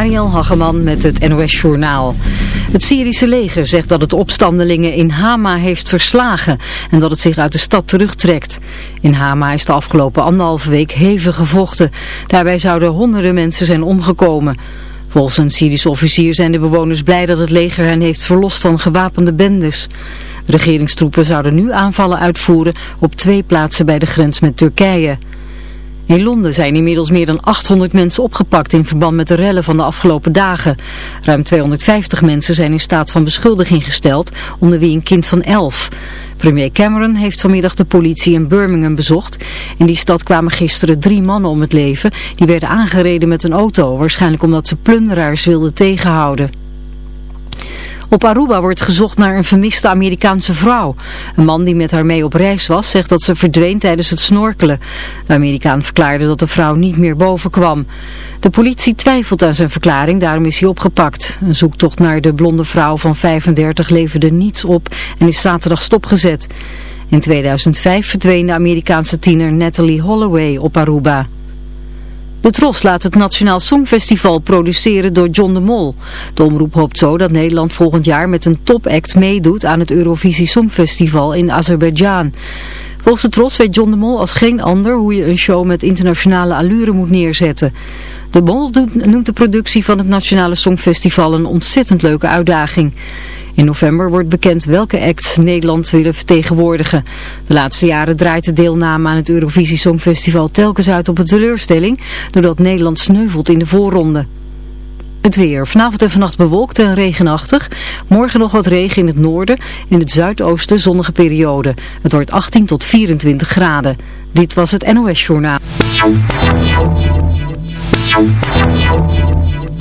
Marielle Hageman met het NOS Journaal. Het Syrische leger zegt dat het opstandelingen in Hama heeft verslagen en dat het zich uit de stad terugtrekt. In Hama is de afgelopen anderhalve week hevig gevochten. Daarbij zouden honderden mensen zijn omgekomen. Volgens een Syrische officier zijn de bewoners blij dat het leger hen heeft verlost van gewapende bendes. De regeringstroepen zouden nu aanvallen uitvoeren op twee plaatsen bij de grens met Turkije. In Londen zijn inmiddels meer dan 800 mensen opgepakt in verband met de rellen van de afgelopen dagen. Ruim 250 mensen zijn in staat van beschuldiging gesteld, onder wie een kind van 11. Premier Cameron heeft vanmiddag de politie in Birmingham bezocht. In die stad kwamen gisteren drie mannen om het leven. Die werden aangereden met een auto, waarschijnlijk omdat ze plunderaars wilden tegenhouden. Op Aruba wordt gezocht naar een vermiste Amerikaanse vrouw. Een man die met haar mee op reis was zegt dat ze verdween tijdens het snorkelen. De Amerikaan verklaarde dat de vrouw niet meer boven kwam. De politie twijfelt aan zijn verklaring, daarom is hij opgepakt. Een zoektocht naar de blonde vrouw van 35 leverde niets op en is zaterdag stopgezet. In 2005 verdween de Amerikaanse tiener Natalie Holloway op Aruba. De Tros laat het Nationaal Songfestival produceren door John de Mol. De omroep hoopt zo dat Nederland volgend jaar met een topact meedoet aan het Eurovisie Songfestival in Azerbeidzjan. Volgens de Tros weet John de Mol als geen ander hoe je een show met internationale allure moet neerzetten. De Mol noemt de productie van het Nationale Songfestival een ontzettend leuke uitdaging. In november wordt bekend welke acts Nederland willen vertegenwoordigen. De laatste jaren draait de deelname aan het Eurovisie Songfestival telkens uit op een teleurstelling, doordat Nederland sneuvelt in de voorronde. Het weer. Vanavond en vannacht bewolkt en regenachtig. Morgen nog wat regen in het noorden. In het zuidoosten zonnige periode. Het wordt 18 tot 24 graden. Dit was het NOS Journaal.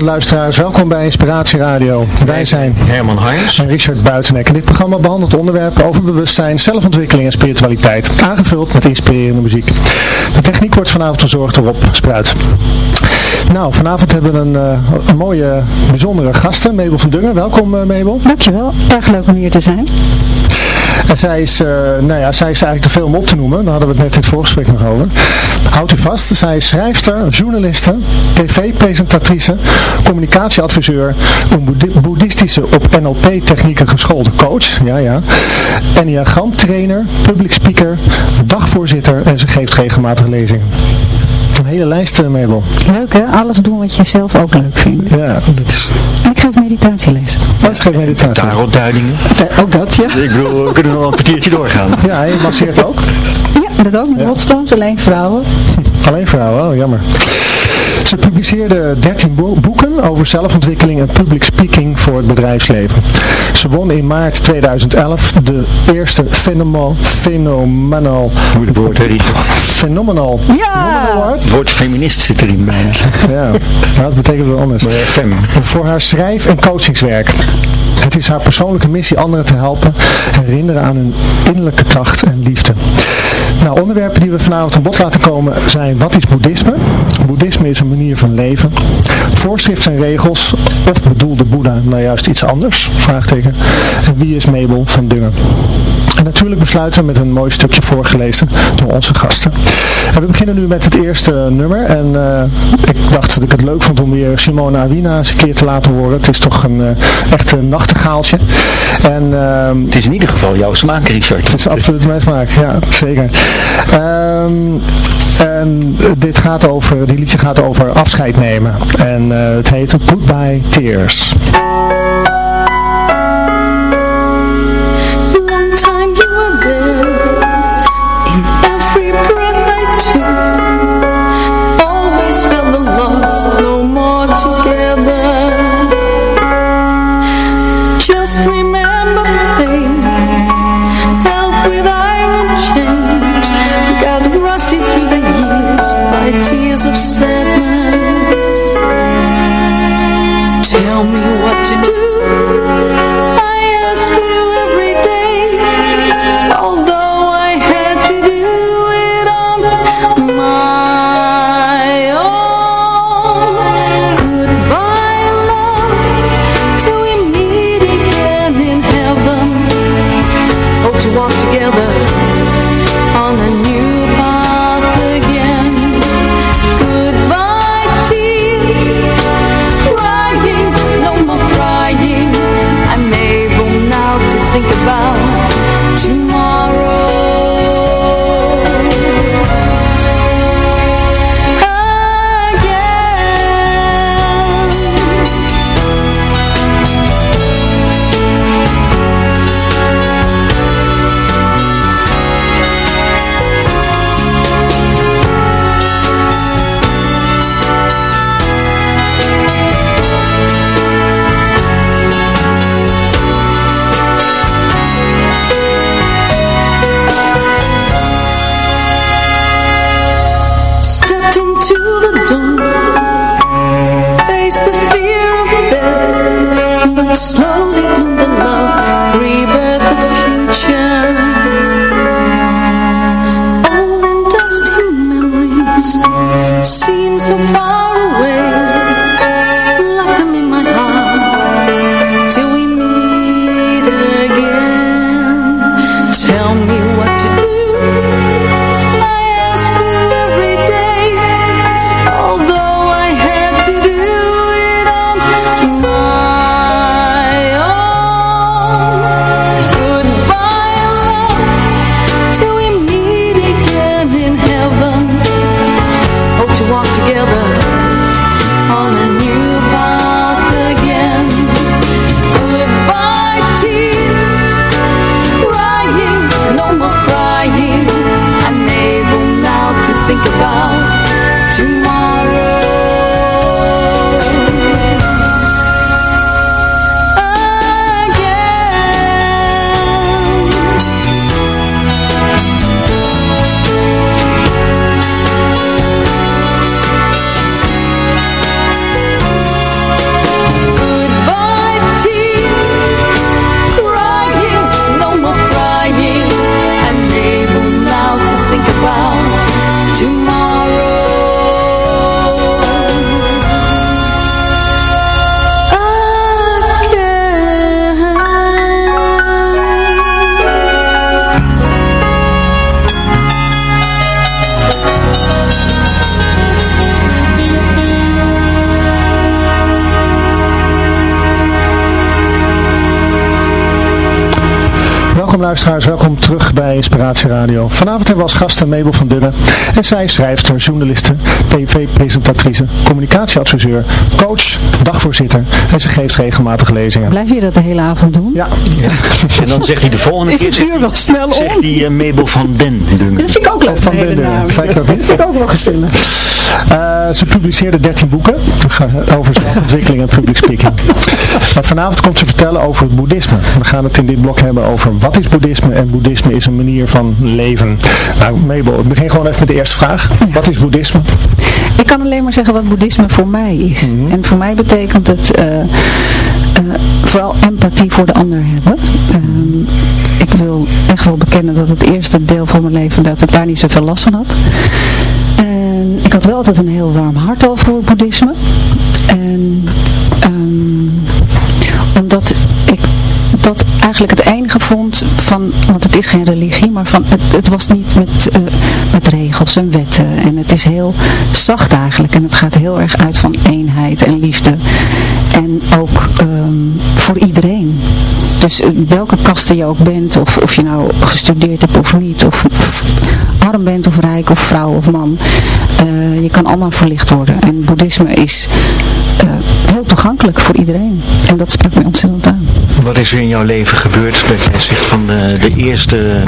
Luisteraars, welkom bij Inspiratie Radio. Wij zijn Herman Heinz en Richard Buitenek. En dit programma behandelt onderwerpen over bewustzijn, zelfontwikkeling en spiritualiteit. Aangevuld met inspirerende muziek. De techniek wordt vanavond verzorgd door Rob Spruit. Nou, vanavond hebben we een, uh, een mooie, bijzondere gasten. Mabel van Dungen. Welkom uh, Mabel. Dankjewel. Erg leuk om hier te zijn. En zij is, uh, nou ja, zij is eigenlijk te veel om op te noemen. Daar hadden we het net in het voorgesprek nog over. Houdt u vast, zij is schrijfster, journaliste, tv-presentatrice, communicatieadviseur, een boeddhistische op NLP-technieken geschoolde coach, ja ja, enneagramtrainer, public speaker, dagvoorzitter en ze geeft regelmatig lezingen. Een hele lijst, uh, Mabel. Leuk hè? Alles doen wat je zelf ook leuk vindt. Ja, dat is... Geef meditatielessen. Wat is geen meditatie? Tarotduidingen. Ook dat, ja. Ik bedoel, we kunnen wel een kwartiertje doorgaan. Ja, je masseert ook? Ja, dat ook. Met ja. hotstones, alleen vrouwen. Alleen vrouwen, oh jammer. Ze publiceerde 13 boeken over zelfontwikkeling en public speaking voor het bedrijfsleven. Ze won in maart 2011 de eerste Phenomenal, phenomenal, Moeilijk woord, phenomenal, Ja! Award. Het woord feminist zit erin bijna. Ja, nou, dat betekent wel anders. Maar. Voor haar schrijf- en coachingswerk. Het is haar persoonlijke missie anderen te helpen herinneren aan hun innerlijke kracht en liefde. Nou, onderwerpen die we vanavond aan bod laten komen zijn wat is boeddhisme? Boeddhisme is een manier van leven. Voorschriften en regels of bedoelde Boeddha nou juist iets anders? Vraagteken. En wie is Mabel van Dungen? En natuurlijk besluiten we met een mooi stukje voorgelezen door onze gasten. En we beginnen nu met het eerste nummer. En eh, ik dacht dat ik het leuk vond om weer Simona Awina eens een keer te laten horen. Het is toch een uh, echt een nachtegaaltje. En, uh, Het is in ieder geval jouw smaak, Richard. het is absoluut mijn smaak, ja, zeker. Um, en dit gaat over, die liedje gaat over afscheid nemen. En uh, het heet Goodbye Tears. Tears of sadness slowly Welkom luisteraars, welkom terug bij Inspiratie Radio. Vanavond hebben we als gasten Mabel van Duggen. En zij is schrijfster, journaliste, tv-presentatrice, communicatieadviseur, coach, dagvoorzitter. En ze geeft regelmatig lezingen. Blijf je dat de hele avond doen? Ja, En dan zegt hij de volgende Is keer... het zegt uur hij- wel snel om? Zegt hij eh, Mabel van Den Dungen. Dat vind ik ook leuk. van Den Dungen. naam. Zei ik dat niet? Dat vind ik ook wel gezellig. Eh, ze publiceerde 13 boeken over zelfontwikkeling en public speaking. En vanavond komt ze vertellen over het boeddhisme. We gaan het in dit blok hebben over wat is boeddhisme en boeddhisme is een manier van leven. Nou Mabel, ik begin gewoon even met de eerste vraag. Wat is boeddhisme? Ik kan alleen maar zeggen wat boeddhisme voor mij is. Mhm. En voor mij betekent het uh, uh, vooral empathie voor de ander hebben. Uh, ik wil echt wel bekennen dat het eerste deel van mijn leven dat ik daar niet zoveel last van had. En ik had wel altijd een heel warm hart al voor boeddhisme. En um, omdat ik dat eigenlijk het enige vond van, want het is geen religie, maar van, het, het was niet met, uh, met regels en wetten. En het is heel zacht eigenlijk. En het gaat heel erg uit van eenheid en liefde. En ook um, voor iedereen. Dus uh, welke kasten je ook bent, of, of je nou gestudeerd hebt of niet, of, arm bent of rijk of vrouw of man, uh, je kan allemaal verlicht worden. En boeddhisme is heel toegankelijk voor iedereen. En dat spreekt mij ontzettend aan. Wat is er in jouw leven gebeurd dat jij zegt van de, de eerste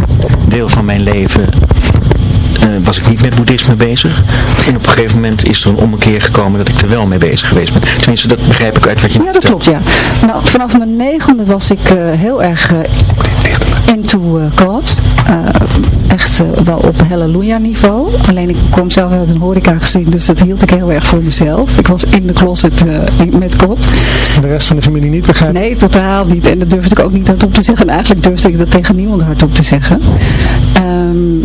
deel van mijn leven uh, was ik niet met boeddhisme bezig. En op een gegeven moment is er een ommekeer gekomen dat ik er wel mee bezig geweest ben. Tenminste, dat begrijp ik uit wat je Ja, dat klopt, ja. Nou, vanaf mijn negende was ik uh, heel erg uh, into God. echt wel op halleluja niveau. Alleen ik kom zelf uit een horeca gezien, dus dat hield ik heel erg voor mezelf. Ik was in de closet met God. En de rest van de familie niet begrijpen? Nee, totaal niet. En dat durfde ik ook niet hardop te zeggen. En eigenlijk durfde ik dat tegen niemand hardop te zeggen. Um,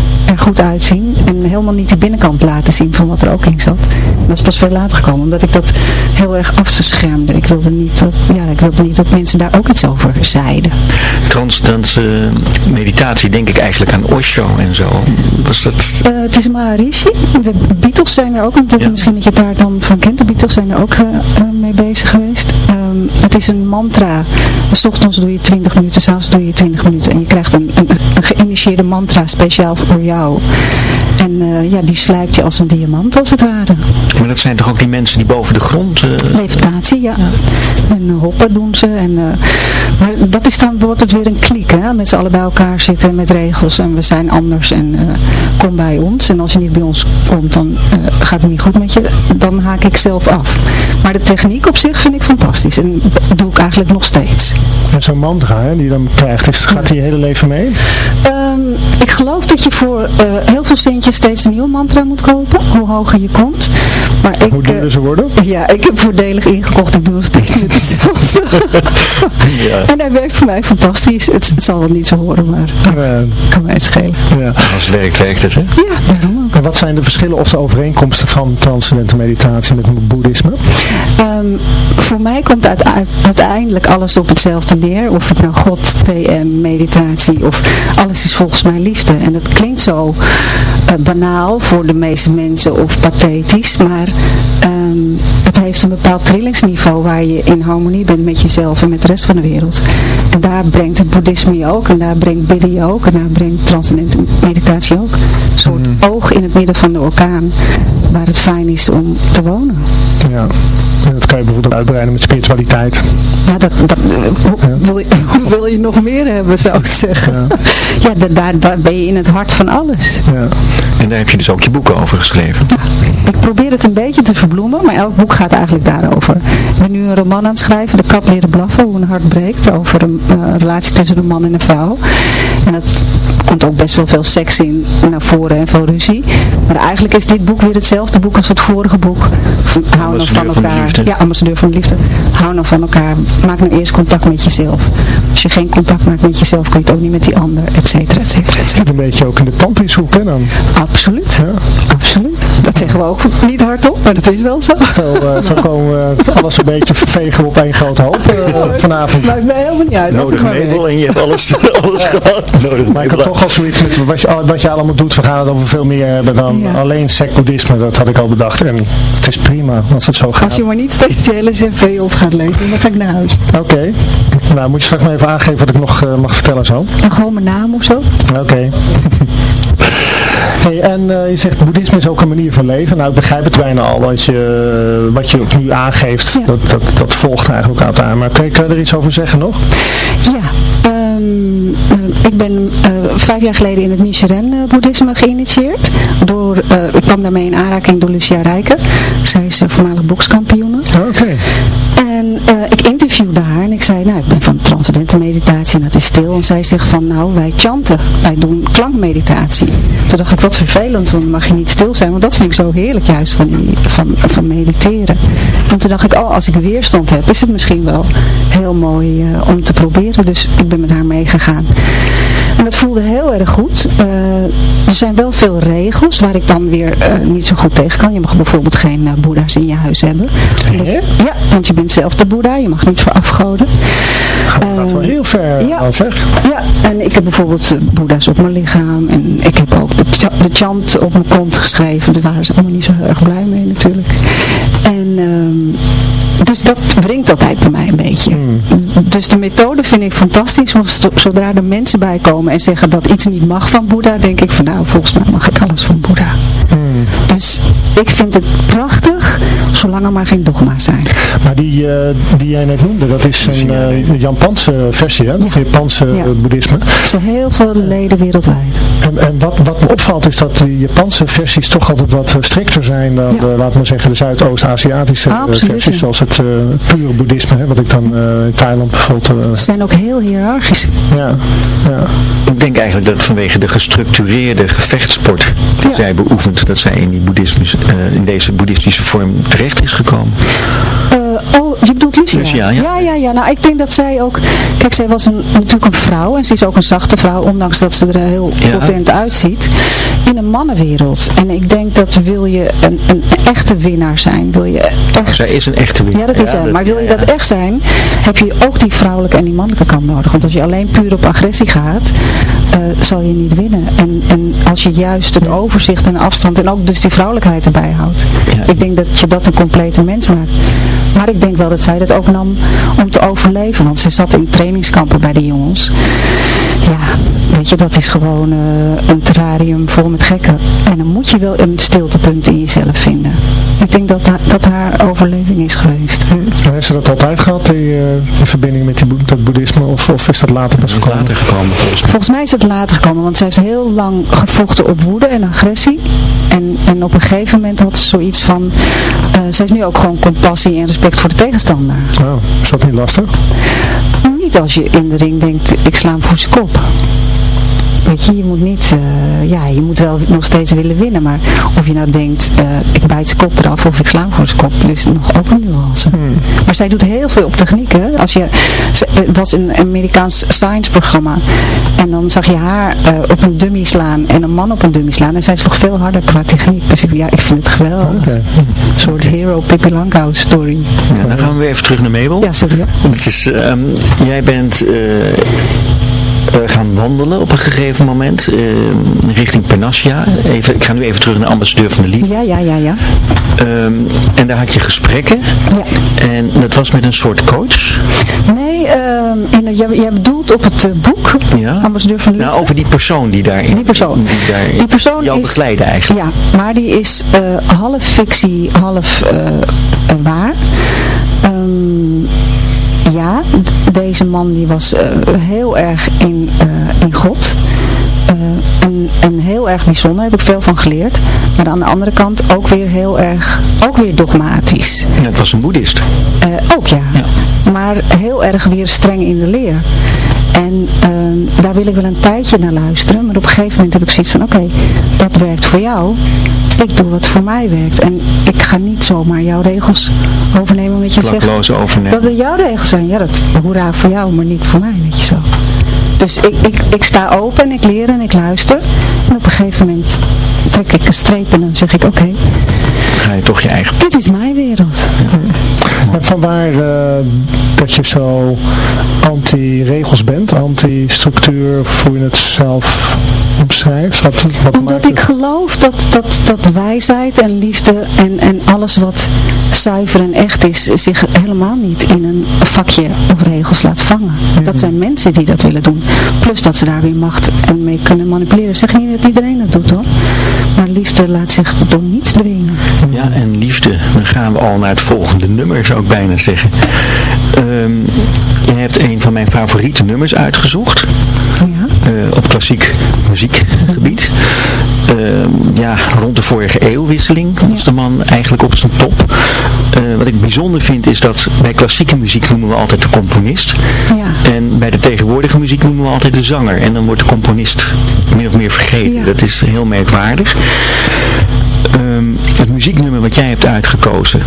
er goed uitzien en helemaal niet die binnenkant laten zien van wat er ook in zat. En dat is pas veel later gekomen, omdat ik dat heel erg afschermde. Ik wilde niet dat, ja, ik wilde niet dat mensen daar ook iets over zeiden. Transcendense meditatie, denk ik eigenlijk aan Osho en zo. Was dat... Uh, het is Maharishi. De Beatles zijn er ook, ja. misschien dat je daar dan van kent. De Beatles zijn er ook uh, mee bezig geweest. Um, het is een mantra. S ochtends doe je 20 minuten, s'avonds doe je 20 minuten. En je krijgt een, een, een geïnitieerde mantra speciaal voor jou. En uh, ja, die sluipt je als een diamant als het ware. Maar dat zijn toch ook die mensen die boven de grond... Uh... Levitatie, ja. ja. En uh, hoppen doen ze. En, maar dat is dan, wordt het weer een klik, hè. Met z'n allen bij elkaar zitten met regels. En we zijn anders en kom bij ons. En als je niet bij ons komt, dan gaat het niet goed met je. Dan haak ik zelf af. Maar de techniek op zich vind ik fantastisch. En dat doe ik eigenlijk nog steeds. En zo'n mantra hè, die je dan krijgt, is, gaat die je hele leven mee? Um, ik geloof dat je voor uh, heel veel centjes steeds een nieuw mantra moet kopen. Hoe hoger je komt. Maar ik, hoe duurder ze worden? Uh, ja, ik heb voordelig ingekocht. Ik doe nog steeds net hetzelfde. ja. En hij werkt voor mij fantastisch. Het, het zal wel niet zo horen, maar ja. kan mij schelen. Ja. Als het werkt, werkt het, hè? Ja, daarom. En wat zijn de verschillen of de overeenkomsten van transcendente meditatie met boeddhisme? Um, voor mij komt uit, uit, uiteindelijk alles op hetzelfde neer. Of het nou God, TM, meditatie of alles is volgens mij liefde. En dat klinkt zo uh, banaal voor de meeste mensen of pathetisch, maar um, het heeft een bepaald trillingsniveau waar je in harmonie bent met jezelf en met de rest van de wereld. En daar brengt het boeddhisme je ook, en daar brengt bidden je ook, en daar brengt transcendente meditatie ook. Een soort mm. oog in het midden van de orkaan, waar het fijn is om te wonen. Ja. En dat kan je bijvoorbeeld uitbreiden met spiritualiteit. Ja, dat, dat ja. Wil, je, wil je nog meer hebben, zou ik zeggen. Ja, ja daar, daar ben je in het hart van alles. Ja. En daar heb je dus ook je boeken over geschreven. Ik probeer het een beetje te verbloemen, maar elk boek gaat eigenlijk daarover. Ik ben nu een roman aan het schrijven, De kat leren blaffen, hoe een hart breekt, over een uh, relatie tussen een man en een vrouw. En dat komt ook best wel veel seks in naar voren en veel ruzie. Maar eigenlijk is dit boek weer hetzelfde boek als het vorige boek. Van, hou nou van elkaar. Van ja, ambassadeur van de liefde. Hou nou van elkaar. Maak nou eerst contact met jezelf. Als je geen contact maakt met jezelf, kun je het ook niet met die ander, et cetera, et cetera, et cetera. Een beetje ook in de tandwieshoek, hè dan? Absoluut. Ja. Absoluut. Dat zeggen we ook niet hardop, maar dat is wel zo. Zo, uh, zo komen we alles een beetje vegen op één grote hoop uh, vanavond. Maakt mij helemaal niet uit. Nodig nebel en je hebt alles, alles gehad. Nodig maar ik had toch toch al zoiets met wat je, wat je allemaal doet. We gaan het over veel meer hebben dan Ja. alleen sec-boeddhisme. Dat had ik al bedacht. En het is prima als het zo gaat. Als je maar niet steeds die hele cv op gaat lezen, dan ga ik naar huis. Oké. Nou, moet je straks maar even aangeven wat ik nog eh, mag vertellen zo. En gewoon mijn naam of zo. Oké. Hey, en eh, je zegt boeddhisme is ook een manier van leven. Nou, ik begrijp het bijna al. Dat je, wat je ook nu aangeeft, Ja. dat, dat, dat volgt eigenlijk uit aan. Maar kun je, kun je er iets over zeggen nog? Ja, ehm, eh, ik ben eh, vijf jaar geleden in het Nichiren-boeddhisme geïnitieerd. Door, eh, ik kwam daarmee in aanraking door Lucia Rijker. Zij is eh, voormalig bokskampioene. Oké. Eh, ik interviewde haar en ik zei, nou ik ben van transcendente meditatie en dat is stil. En zij zegt van, nou wij chanten, wij doen klankmeditatie. Toen dacht ik, wat vervelend, want dan mag je niet stil zijn. Want dat vind ik zo heerlijk juist van, die, van, van mediteren. En toen dacht ik, oh als ik weerstand heb, is het misschien wel heel mooi eh, om te proberen. Dus ik ben met haar meegegaan. En dat voelde heel erg goed. Eh, er zijn wel veel regels waar ik dan weer niet zo goed tegen kan. Je mag bijvoorbeeld geen eh, boeddha's in je huis hebben. Hè? Ja, want je bent zelf de boeddha. Je mag niet voor afgoden. Dat gaat wel Eh, heel ver ja. al zeg. Ja, en ik heb bijvoorbeeld eh, boeddha's op mijn lichaam. En ik heb ook de, cha- de chant op mijn kont geschreven. Daar waren ze allemaal niet zo heel erg blij mee natuurlijk. En... ehm, dus dat wringt altijd bij mij een beetje. Dus de methode vind ik fantastisch. Want zo- zodra er mensen bij komen en zeggen dat iets niet mag van Boeddha, denk ik van nou, volgens mij mag ik alles van Boeddha. Dus ik vind het prachtig, zolang er maar geen dogma's zijn. Maar die, eh, die jij net noemde, dat is een eh, Japanse versie, hè? Of Japanse Ja. eh, boeddhisme. Er zijn heel veel leden wereldwijd. En, en wat, wat me opvalt is dat de Japanse versies toch altijd wat strikter zijn dan, Ja. de, laat maar zeggen, de Zuidoost-Aziatische versies. Zoals het eh, pure boeddhisme, hè, wat ik dan eh, in Thailand bijvoorbeeld... Ze zijn ook heel hiërarchisch. ja, ja. Ik denk eigenlijk dat het vanwege de gestructureerde gevechtsport die Ja. zij beoefent, dat zij in, die boeddhisme, in deze boeddhistische vorm terecht is gekomen. Oh, je bedoelt Lucia? Lucia, ja. ja, ja, ja. Nou, ik denk dat zij ook... Kijk, zij was een, natuurlijk een vrouw. En ze is ook een zachte vrouw. Ondanks dat ze er heel Ja. potent uitziet. In een mannenwereld. En ik denk dat wil je een, een, echte winnaar zijn. Wil je echt... Maar zij is een echte winnaar. Ja, dat is zij. Maar wil je ja, dat echt zijn, heb je ook die vrouwelijke en die mannelijke kant nodig. Want als je alleen puur op agressie gaat, eh, zal je niet winnen. En, en als je juist het overzicht en afstand en ook dus die vrouwelijkheid erbij houdt. Ja. Ik denk dat je dat een complete mens maakt. Maar ik denk wel dat zij dat ook nam om te overleven. Want ze zat in trainingskampen bij de jongens. Ja, weet je, dat is gewoon eh, een terrarium vol met gekken. En dan moet je wel een stiltepunt in jezelf vinden. Ik denk dat, dat haar overleving is geweest. En Heeft ze dat altijd gehad, die, eh, die verbinding met die, dat boeddhisme? Of, of is dat later pas gekomen? later gekomen volgens mij. Volgens mij is het later gekomen, want zij heeft heel lang gevochten op woede en agressie. En, en op een gegeven moment had ze zoiets van, eh ze heeft nu ook gewoon compassie en respect voor de tegenstander. Oh, is dat niet lastig? Niet als je in de ring denkt, ik sla hem voor zijn kop. Weet je, je moet niet, eh, ja, je moet wel nog steeds willen winnen, maar of je nou denkt, eh, ik bijt zijn kop eraf of ik sla hem voor zijn kop, dat is nog ook een nuance. Maar zij doet heel veel op techniek, hè. Als je, ze het was een Amerikaans science programma en dan zag je haar eh, op een dummy slaan en een man op een dummy slaan en zij sloeg veel harder qua techniek. Dus ik, ja, ik vind het geweldig. Een soort hero Pippi Langkous story. Ja, dan gaan we weer even terug naar Mabel. Ja, sorry. hè. Het is, ehm, jij bent eh, eh, gaan wandelen op een gegeven moment eh, richting Panassia. Even, ik ga nu even terug naar ambassadeur van de Liefde. Ja, ja, ja, ja. Ehm, en daar had je gesprekken. ja. En dat was met een soort coach. Nee, ehm, in, het- jij, jij bedoelt op het eh, boek, Ja. Ambassadeur van Liefde. Nou, over die persoon die daar Die persoon. die, daar Die persoon jou is- begeleidde eigenlijk. Ja, maar die is eh, half fictie, half eh, eh, waar. Ehm, ja, d- deze man die was eh, heel erg in, eh, in God. Eh, en, en heel erg bijzonder, daar heb ik veel van geleerd. Maar aan de andere kant ook weer heel erg, ook weer dogmatisch. En het was een boeddhist. Ook ja. Maar heel erg weer streng in de leer. En ehm, daar wil ik wel een tijdje naar luisteren. Maar op een gegeven moment heb ik zoiets van, oké, dat werkt voor jou. Ik doe wat voor mij werkt. En ik ga niet zomaar jouw regels overnemen omdat je zegt overnemen. dat het jouw regels zijn. Ja, dat hoera voor jou, maar niet voor mij, weet je zo. Dus ik, ik, ik sta open en ik leer en ik luister. En op een gegeven moment trek ik een streep en dan zeg ik, oké, Ga je toch je eigen... dit is mijn wereld. En vanwaar uh, dat je zo anti-regels bent, anti-structuur, hoe je het zelf omschrijft? Wat, wat Omdat ik geloof dat, dat, dat wijsheid en liefde en, en alles wat zuiver en echt is, zich helemaal niet in een vakje of regels laat vangen. Dat zijn mensen die dat willen doen. Plus dat ze daar weer macht en mee kunnen manipuleren. Zeg niet dat iedereen dat doet hoor. Maar liefde laat zich door niets dwingen. Ja, en liefde, dan gaan we al naar het volgende nummer, zou ik bijna zeggen. Um, je hebt een van mijn favoriete nummers uitgezocht. Ja. Uh, op klassiek muziekgebied. Uh, ja, rond de vorige eeuwwisseling was de man eigenlijk op zijn top. Uh, wat ik bijzonder vind is dat bij klassieke muziek noemen we altijd de componist. Ja. En bij de tegenwoordige muziek noemen we altijd de zanger. En dan wordt de componist min of meer vergeten. Dat is heel merkwaardig. Um, het muzieknummer wat jij hebt uitgekozen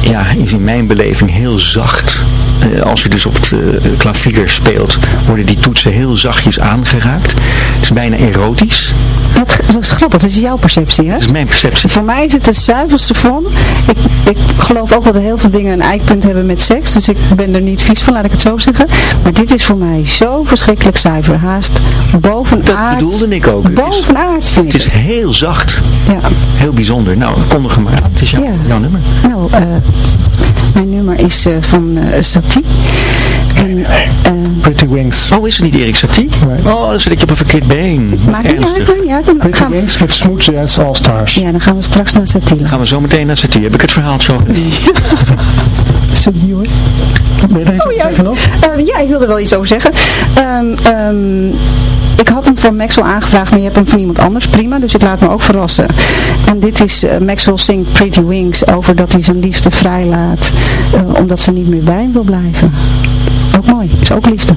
ja, is in mijn beleving heel zacht. Uh, als je dus op het uh, klavier speelt, worden die toetsen heel zachtjes aangeraakt. Het is bijna erotisch. Dat, dat, is grappig, dat is jouw perceptie, hè? Dat is mijn perceptie. Voor mij is het de zuiverste vorm. Ik, ik geloof ook dat er heel veel dingen een eikpunt hebben met seks, dus ik ben er niet vies van, laat ik het zo zeggen. Maar dit is voor mij zo verschrikkelijk zuiver, haast bovenaards. Dat bedoelde ik ook. Bovenaards vind ik Het is heel zacht. Ja. Heel bijzonder. Nou, kondig hem maar aan. Het is jouw, jouw nummer. Nou, uh, mijn nummer is uh, van uh, Satie. En, uh, Pretty Wings. Oh, is het niet Erik Satie? Nee. Oh, dan zit ik op een verkeerd been. Maar niet uit, ja, dan Pretty gaan Wings met Smooth Jazz All Stars. Ja, dan gaan we straks naar Satie. Dan gaan we zo meteen naar Satie. Heb ik het verhaal zo? Sorry hoor. Ben je er iets oh, ja. zeggen nog? Uh, ja, ik wilde wel iets over zeggen. Um, um, ik had hem van Maxwell aangevraagd, maar je hebt hem van iemand anders. Prima, dus ik laat me ook verrassen. En dit is, uh, Maxwell Pretty Wings over dat hij zijn liefde vrijlaat. Uh, omdat ze niet meer bij hem wil blijven. Ook mooi, is ook liefde.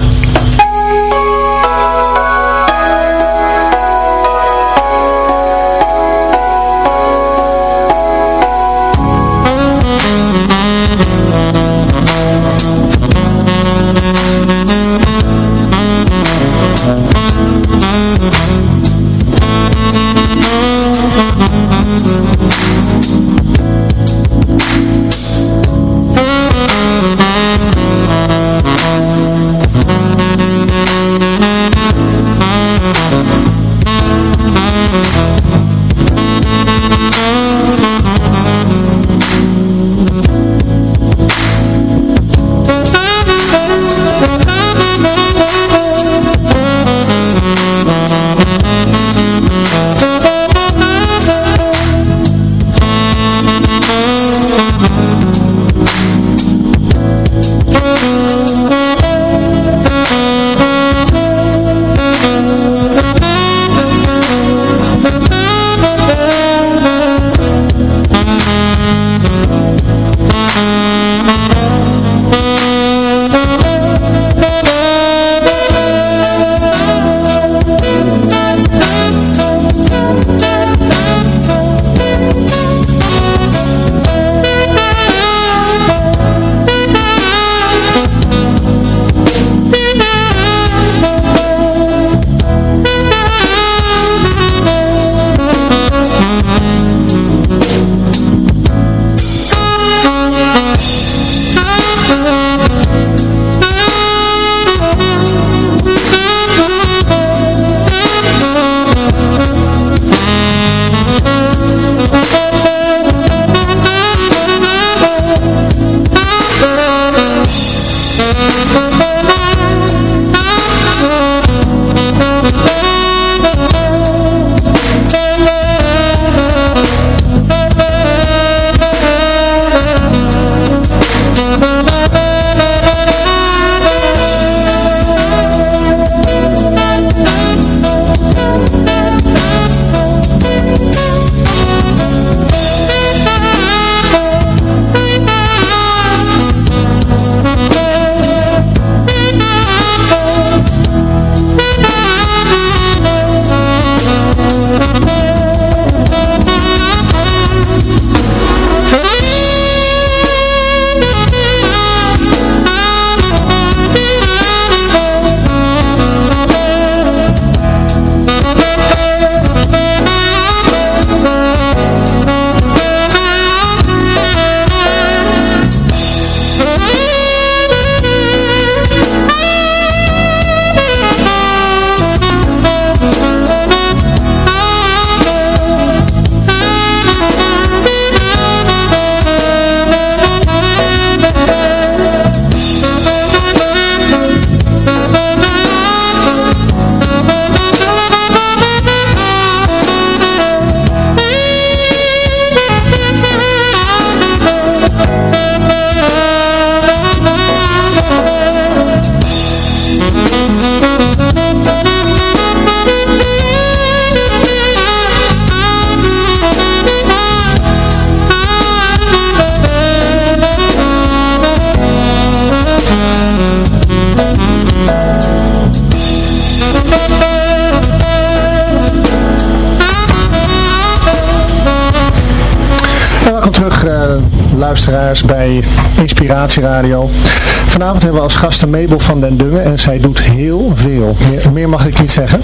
Luisteraars bij Inspiratie Radio. Vanavond hebben we als gasten Mabel van den Dungen en zij doet heel veel. Meer, meer mag ik niet zeggen.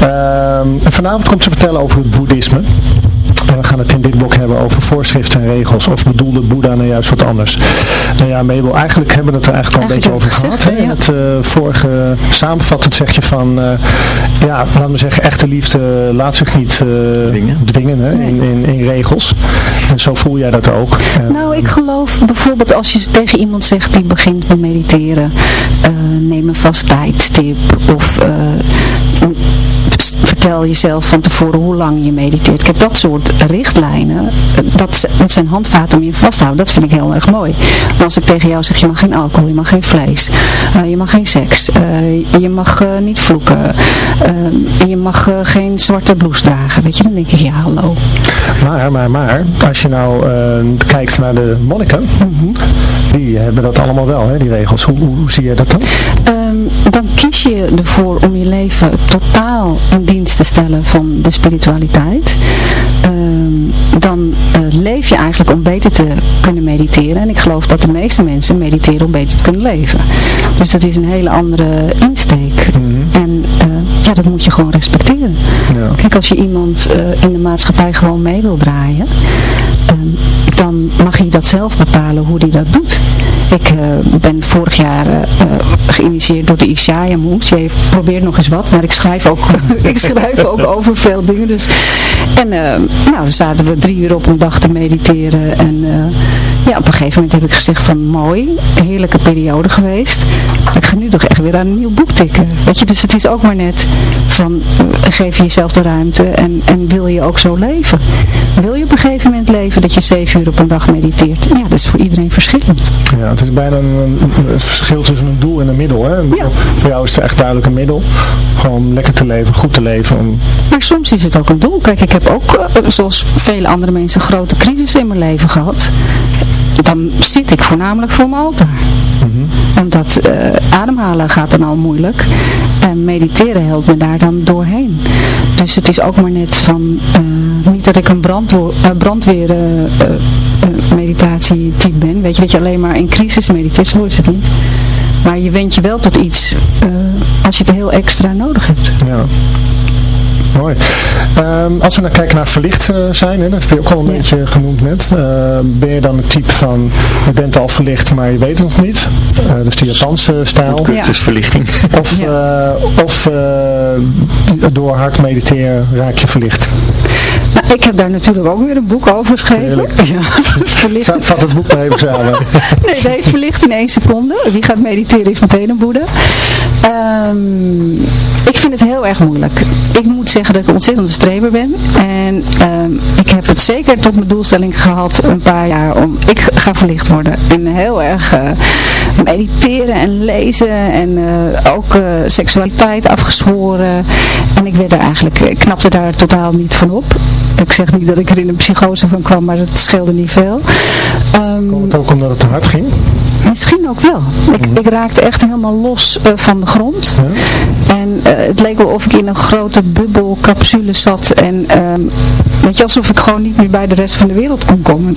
Ehm, vanavond komt ze vertellen over het boeddhisme. En we gaan het in dit blok hebben over voorschriften en regels. Of bedoelde Boeddha nou juist wat anders? Nou ja, Mabel, eigenlijk hebben we het er eigenlijk al een beetje over gehad. Hè? In het uh, vorige samenvattend zeg je van, uh, ja, laten we zeggen, echte liefde laat zich niet uh, dwingen, dwingen hè? In, in, in, regels. En zo voel jij dat ook. nou, ik geloof bijvoorbeeld als je tegen iemand zegt die begint met mediteren, neem een vast tijdstip of vertel jezelf van tevoren hoe lang je mediteert. Kijk, dat soort richtlijnen, dat, dat zijn handvaten om je vasthouden. Dat vind ik heel erg mooi. Maar als ik tegen jou zeg, je mag geen alcohol, je mag geen vlees, uh, je mag geen seks, uh, je mag uh, niet vloeken, je mag geen zwarte blouse dragen. Weet je, dan denk ik, ja, hallo. Maar, maar, maar, als je nou kijkt naar de monniken, mm -hmm. Die hebben dat allemaal wel, hè, die regels. Hoe, zie je dat dan? Um, dan kies je ervoor om je leven totaal in dienst te stellen van de spiritualiteit. Um, dan uh, leef je eigenlijk om beter te kunnen mediteren. En ik geloof dat de meeste mensen mediteren om beter te kunnen leven. Dus dat is een hele andere insteek. Mm -hmm. Dat moet je gewoon respecteren. Ja. Kijk, als je iemand uh, in de maatschappij gewoon mee wil draaien, dan mag hij dat zelf bepalen hoe hij dat doet. Ik uh, ben vorig jaar uh, geïnitieerd door de Ishaya Moes. Je probeert nog eens wat, maar ik schrijf ook, ik schrijf ook over veel dingen. Dus. En nou, dan zaten we drie uur op een dag te mediteren. En ja, op een gegeven moment heb ik gezegd van mooi, heerlijke periode geweest. Ik ga nu toch echt weer aan een nieuw boek tikken. Weet je, dus het is ook maar net van geef je jezelf de ruimte en, en wil je ook zo leven. Wil je op een gegeven moment leven dat je zeven uur op een dag mediteert? Ja, dat is voor iedereen verschillend. Ja, het is bijna een, een, een verschil tussen een doel en een middel. Hè? Een ja. Voor jou is het echt duidelijk een middel. Gewoon lekker te leven, goed te leven. Om... Maar soms is het ook een doel. Kijk, ik heb ook, zoals vele andere mensen, grote crisis in mijn leven gehad. Dan zit ik voornamelijk voor mijn altaar. Mm -hmm. Omdat uh, ademhalen gaat dan al moeilijk. En mediteren helpt me daar dan doorheen. Dus het is ook maar net van... Uh, niet dat ik een uh, brandweer meditatie type ben. Weet je, dat je alleen maar in crisis mediteert. Zo is het niet. Maar je wendt je wel tot iets als je het heel extra nodig hebt. Ja. Mooi. Um, als we dan kijken naar verlicht uh, zijn, hè, dat heb je ook al een ja. beetje genoemd net. Uh, ben je dan het type van, je bent al verlicht, maar je weet het nog niet. Uh, dus de Japanse stijl. Cursusverlichting. Of, ja. of door hard mediteren raak je verlicht. Ik heb daar natuurlijk ook weer een boek over geschreven. Ja. Verlicht... Vat het boek maar even samen. nee, dat heet Verlicht in één seconde. Wie gaat mediteren is meteen een boede. Um, ik vind het heel erg moeilijk. Ik moet zeggen dat ik een ontzettende streber ben. En um, ik heb het zeker tot mijn doelstelling gehad een paar jaar om, ik ga verlicht worden. En heel erg uh, mediteren en lezen en uh, ook uh, seksualiteit afgeschoren. En ik werd er eigenlijk, ik knapte daar totaal niet van op. Ik zeg niet dat ik er in een psychose van kwam, maar het scheelde niet veel. Um, Komt het ook omdat het te hard ging? Misschien ook wel. Ik, mm. ik raakte echt helemaal los uh, van de grond. Ja. En uh, het leek wel of ik in een grote bubbelcapsule zat. En um, weet je, alsof ik gewoon niet meer bij de rest van de wereld kon komen.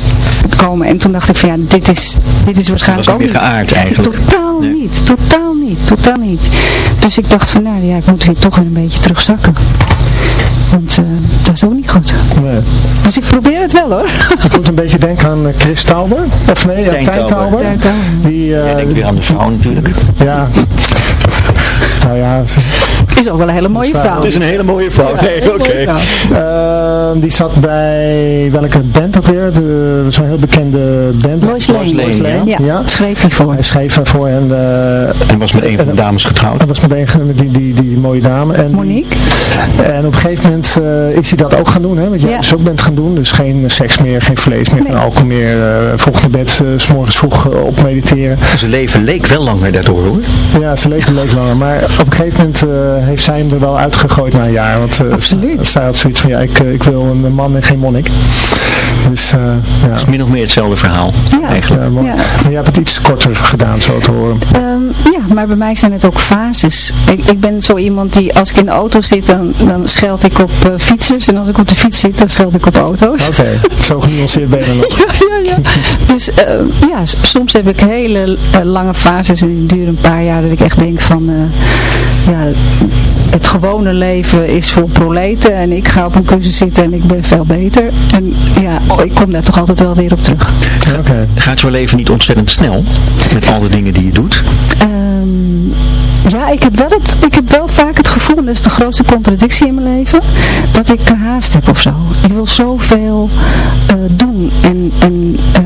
komen. En toen dacht ik van ja, dit is, dit is waarschijnlijk ook niet. geaard eigenlijk. Totaal nee. niet. Totaal niet. Totaal niet. Dus ik dacht van nou ja, ik moet weer toch een beetje terugzakken. Want uh, dat is ook niet goed. Nee. Dus ik probeer het wel hoor. Ik moet een beetje denken aan Chris Tauber. Of nee, Tijn Tauber. Die, uh, ja, denk weer aan de vrouw natuurlijk. Ja. Nou ja, is ook wel een hele mooie vrouw. Het is een hele mooie vrouw. Ja, nee, oké. Okay. Uh, die zat bij welke band ook weer? Zo'n heel bekende band. Lois Lane. Lois Lane, ja. ja. Schreef hij voor. Hij schreef voor hen. Uh, en was met een van de dames getrouwd. Hij was met een van die, die, die, die, mooie dame. En, Monique. En op een gegeven moment uh, is hij dat ook gaan doen. Hè, wat jij ja. dus ook bent gaan doen. Dus geen seks meer, geen vlees meer, nee. geen alcohol meer. Uh, vroeg naar bed, s morgens vroeg op mediteren. Zijn leven leek wel langer daardoor hoor. Ja, zijn leven leek langer. Maar op een gegeven moment heeft zij hem er wel uitgegooid na een jaar. Want Absoluut. zij had zoiets van, ja, ik, ik wil een man en geen monnik. Dus, uh, ja. Het is min of meer hetzelfde verhaal ja. eigenlijk. Ja, maar, ja. maar je hebt het iets korter gedaan, zo te horen. Um, ja, maar bij mij zijn het ook fases. Ik, ik ben zo iemand die, als ik in de auto zit, dan, dan scheld ik op uh, fietsers. En als ik op de fiets zit, dan scheld ik op auto's. Oké, okay. zo genuanceerd ben je nog. ja, ja, ja. Dus uh, ja, soms heb ik hele lange fases en die duren een paar jaar dat ik echt denk van, ja, het gewone leven is voor proleten en ik ga op een cursus zitten en ik ben veel beter. En ja, oh, ik kom daar toch altijd wel weer op terug. Okay. Gaat jouw leven niet ontzettend snel met al de dingen die je doet? Um, ja, ik heb, wel het, ik heb wel vaak het gevoel, en dat is de grootste contradictie in mijn leven, dat ik haast heb of zo. Ik wil zoveel uh, doen en, en uh,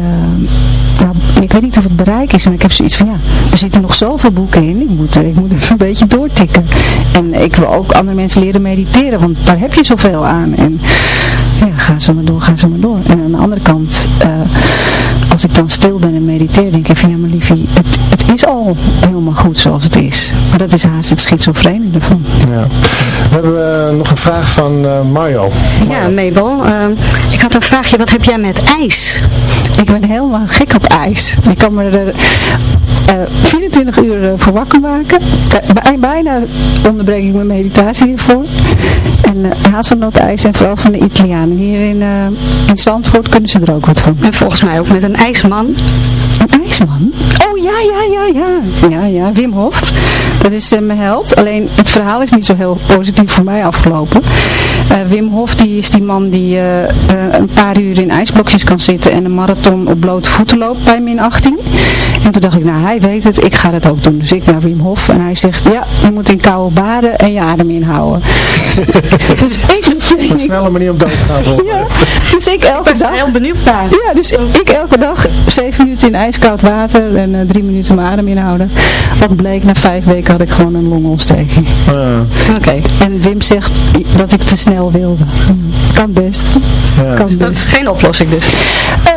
nou, ik weet niet of het bereik is, maar ik heb zoiets van ja, er zitten nog zoveel boeken in, ik moet, ik moet even een beetje doortikken. En ik wil ook andere mensen leren mediteren, want daar heb je zoveel aan. En ja, gaan ze maar door, gaan ze maar door. En aan de andere kant, uh, als ik dan stil ben en mediteer, denk ik van ja, maar liefie, het, het is al helemaal goed zoals het is. Maar dat is haast het schizofrene ervan. Ja. We hebben uh, nog een vraag van uh, Mario. Ja, Mabel. ik had een vraagje, wat heb jij met ijs? Ik ben helemaal gek op ijs. Ik kan me er 24 uur voor wakker maken. bijna onderbreek ik mijn meditatie hiervoor. En uh, hazelnootijs en vooral van de Italianen. Hier in, uh, in Zandvoort kunnen ze er ook wat van. En volgens mij ook met een ijsman. Ijsman? Oh ja, ja, ja, ja. Ja, ja, Wim Hof. Dat is uh, mijn held. Alleen het verhaal is niet zo heel positief voor mij afgelopen. Wim Hof die is die man die een paar uur in ijsblokjes kan zitten en een marathon op blote voeten loopt bij min 18. En toen dacht ik, nou hij weet het, ik ga dat ook doen. Dus ik naar Wim Hof en hij zegt, ja, je moet in koude baden en je adem inhouden. dus ik, een snelle manier om dood te gaan Ja, dus ik elke ik dag... heel benieuwd daar. Ja, dus ik elke dag zeven minuten in ijskoud water en uh, drie minuten mijn adem inhouden. Wat bleek, na vijf weken had ik gewoon een longontsteking. Uh. Oké. En Wim zegt dat ik te snel wilde. Kan best. Ja. Kan dus best. dat is geen oplossing dus?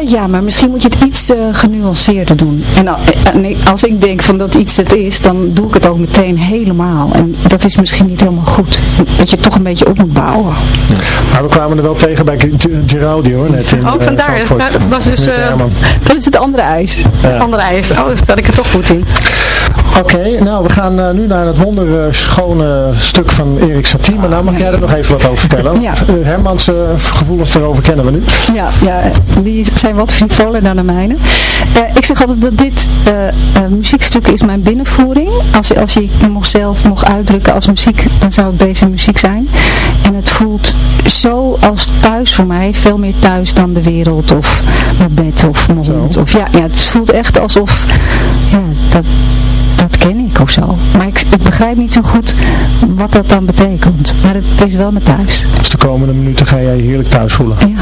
Ja, maar misschien moet je het iets uh, genuanceerder doen. En als ik denk van dat iets het is, dan doe ik het ook meteen helemaal. En dat is misschien niet helemaal goed. Dat je toch een beetje op moet bouwen. Ja. Maar we kwamen er wel tegen bij Geraldi hoor, net in Oh, vandaar. Uh, dat was dus, uh, dat is het andere ijs. Ja. Andere ijs. Oh, daar ik er toch goed in. Oké, okay, nou we gaan uh, nu naar het wonderschone stuk van Erik Satie. Maar nou mag jij er nog even wat over vertellen. Ja. Uh, Hermans uh, gevoelens erover kennen we nu. Ja, ja die zijn wat frivoler dan de mijne. ik zeg altijd dat dit muziekstuk is mijn binnenvoering. Als, als je mocht zelf mocht uitdrukken als muziek, dan zou het deze muziek zijn. En het voelt zo als thuis voor mij. Veel meer thuis dan de wereld of mijn bed of mijn hond. Of, ja, ja, het voelt echt alsof ja, dat dat ken ik of zo. Maar ik, ik, begrijp niet zo goed wat dat dan betekent. Maar het is wel mijn thuis. Dus de komende minuten ga jij heerlijk thuis voelen. Ja.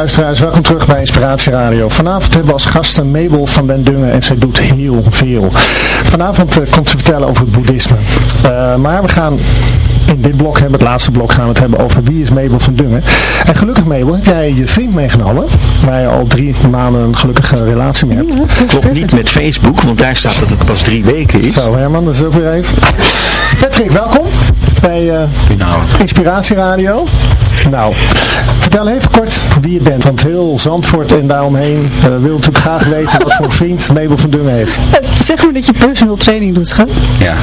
Luisteraars, welkom terug bij Inspiratie Radio. Vanavond hebben we als gasten Mabel van den Dungen en zij doet heel veel. Vanavond uh, komt ze vertellen over het boeddhisme. Uh, maar we gaan in dit blok hebben, het laatste blok, gaan we het hebben over wie is Mabel van Dungen. En gelukkig Mabel, heb jij je vriend meegenomen, waar je al drie maanden een gelukkige relatie mee hebt. Ja, Klopt niet met Facebook, want daar staat dat het pas drie weken is. Zo Herman, dat is ook weer eens. Patrick, welkom bij uh, Inspiratie Radio. Nou, vertel even kort wie je bent, want heel Zandvoort en daaromheen uh, wil natuurlijk graag weten wat voor vriend Mabel van Dungen heeft. Zeg maar dat je personal training doet, schat. Ja,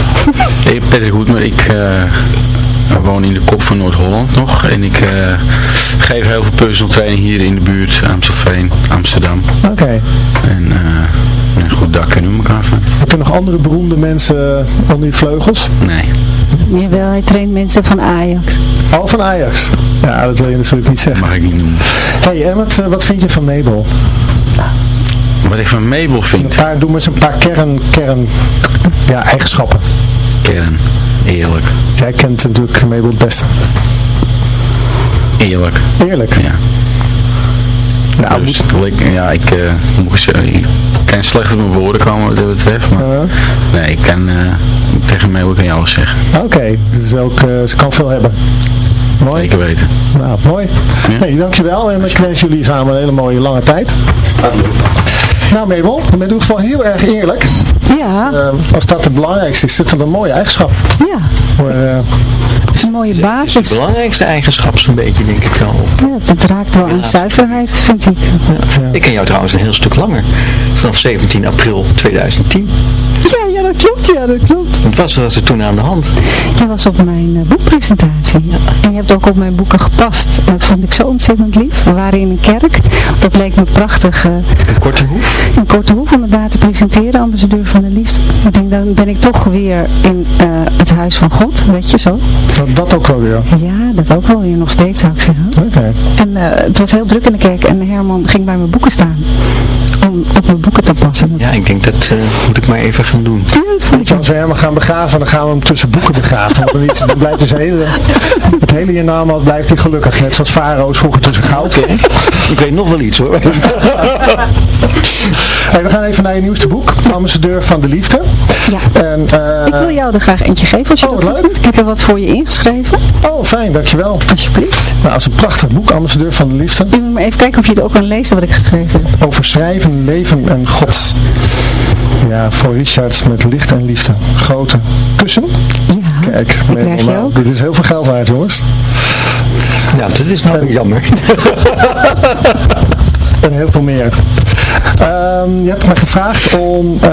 hey, Patrick Hoedmer, ik uh, woon in de kop van Noord-Holland nog en ik uh, geef heel veel personal training hier in de buurt, Amstelveen, Amsterdam. Oké. Okay. En een goed dak kennen we elkaar van. Heb je nog andere beroemde mensen onder die vleugels? Nee. Jawel, hij traint mensen van Ajax. Oh, van Ajax. Ja, dat wil je natuurlijk niet zeggen. Mag ik niet noemen. hey, en wat, wat vind je van Mabel? Wat ik van Mabel vind? Een paar, doe maar eens een paar kern, kern ja, eigenschappen. Kern, eerlijk. Jij kent natuurlijk Mabel het beste. Eerlijk. Eerlijk? Ja. Nou, dus, moet... ik, ja, ik, uh, moet zeggen, ik kan slecht op mijn woorden komen wat dat betreft, maar uh -huh. nee, ik kan uh, tegen mij ook aan jou zeggen. Oké, okay, dus ook, uh, ze kan veel hebben. Mooi. Zeker weten. Nou, mooi. Ja. Hey, dankjewel en ik wens jullie samen een hele mooie lange tijd. Nou Mabel, je bent in ieder geval heel erg eerlijk. Ja. Dus, uh, als dat het belangrijkste is, is het een mooie eigenschap. Ja. Voor, uh, het is een mooie basis. Het is de belangrijkste eigenschap zo'n beetje, denk ik wel. Ja, het raakt wel aan zuiverheid, vind ik. Ja. Ja. Ik ken jou trouwens een heel stuk langer. Vanaf 17 april 2010. Dat klopt, ja, dat klopt. Wat was, was er toen aan de hand? Je was op mijn uh, boekpresentatie. Ja. En je hebt ook op mijn boeken gepast. En dat vond ik zo ontzettend lief. We waren in een kerk. Dat leek me prachtig. Uh, een korte hoef? Een korte hoef om het daar te presenteren, ambassadeur van de liefde. Ik denk, dan ben ik toch weer in uh, het huis van God, weet je zo. Dat, dat ook wel weer? Ja, dat ook wel weer, nog steeds zou ik zeggen. Oké. Okay. En het was heel druk in de kerk en Herman ging bij mijn boeken staan. Om op mijn boeken te passen. Ja, ik denk dat moet ik maar even gaan doen. Ja, als we Herman gaan begraven, dan gaan we hem tussen boeken begraven. Want dan, iets, dan blijft dus hele, het hele hiernamaals blijft hij gelukkig. Net zoals Farao's vroeger tussen goud. Okay. Ik weet nog wel iets hoor. hey, we gaan even naar je nieuwste boek, Ambassadeur van de Liefde. Ja. En, uh, ik wil jou er graag eentje geven als je oh, dat leuk. vindt. Ik heb er wat voor je ingeschreven. Oh, fijn, dankjewel. Alsjeblieft. Nou, dat is een prachtig boek, Ambassadeur van de Liefde. Ik moet maar even kijken of je het ook kan lezen wat ik geschreven heb. Over schrijven, leven en God. Ja, voor Richard met licht en liefde. Grote kussen. Ja, Kijk, die krijg je ook. dit is heel veel geld waard, jongens. Ja, dat is nou en, jammer. en heel veel meer. Um, je hebt me gevraagd om, uh,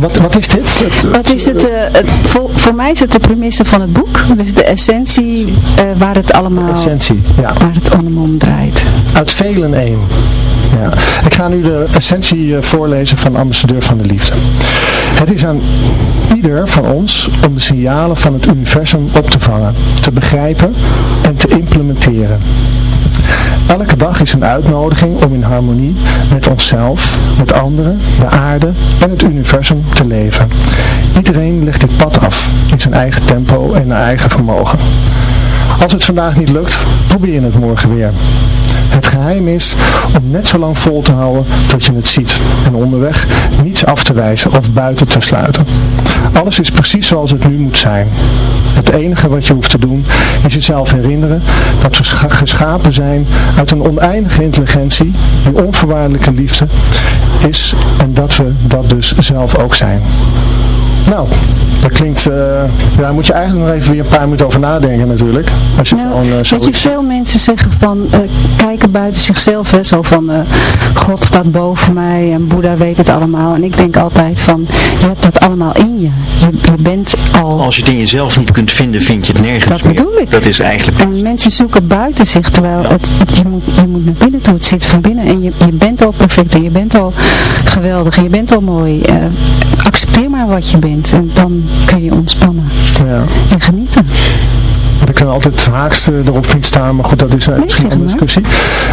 wat, wat is dit? Het, wat is het, uh, het voor, voor, mij is het de premisse van het boek. Dus de essentie uh, waar het allemaal, essentie, ja. waar het allemaal om draait. Uit velen één. Ik ga nu de essentie voorlezen van Ambassadeur van de Liefde. Het is aan ieder van ons om de signalen van het universum op te vangen, te begrijpen en te implementeren. Elke dag is een uitnodiging om in harmonie met onszelf, met anderen, de aarde en het universum te leven. Iedereen legt dit pad af in zijn eigen tempo en naar eigen vermogen. Als het vandaag niet lukt, probeer het morgen weer. Het geheim is om net zo lang vol te houden tot je het ziet en onderweg niets af te wijzen of buiten te sluiten. Alles is precies zoals het nu moet zijn. Het enige wat je hoeft te doen is jezelf herinneren dat we geschapen zijn uit een oneindige intelligentie die onvoorwaardelijke liefde is en dat we dat dus zelf ook zijn. Nou, dat klinkt, uh, daar moet je eigenlijk nog even weer een paar minuten over nadenken natuurlijk. Als je nou, gewoon, uh, weet je, veel mensen zeggen van, uh, kijken buiten zichzelf, hè, zo van, God staat boven mij en Boeddha weet het allemaal. En ik denk altijd van, je hebt dat allemaal in je. Je, je bent al... Als je het in jezelf niet kunt vinden, vind je het nergens dat meer. bedoel ik. Dat is eigenlijk... En mensen zoeken buiten zich, terwijl ja. het, het, je, moet, je moet naar binnen toe. Het zit van binnen en je, je bent al perfect en je bent al geweldig en je bent al mooi. accepteer maar wat je bent en dan kun je ontspannen ja. en genieten. Je altijd haaks erop vindt staan, maar goed, dat is misschien een discussie.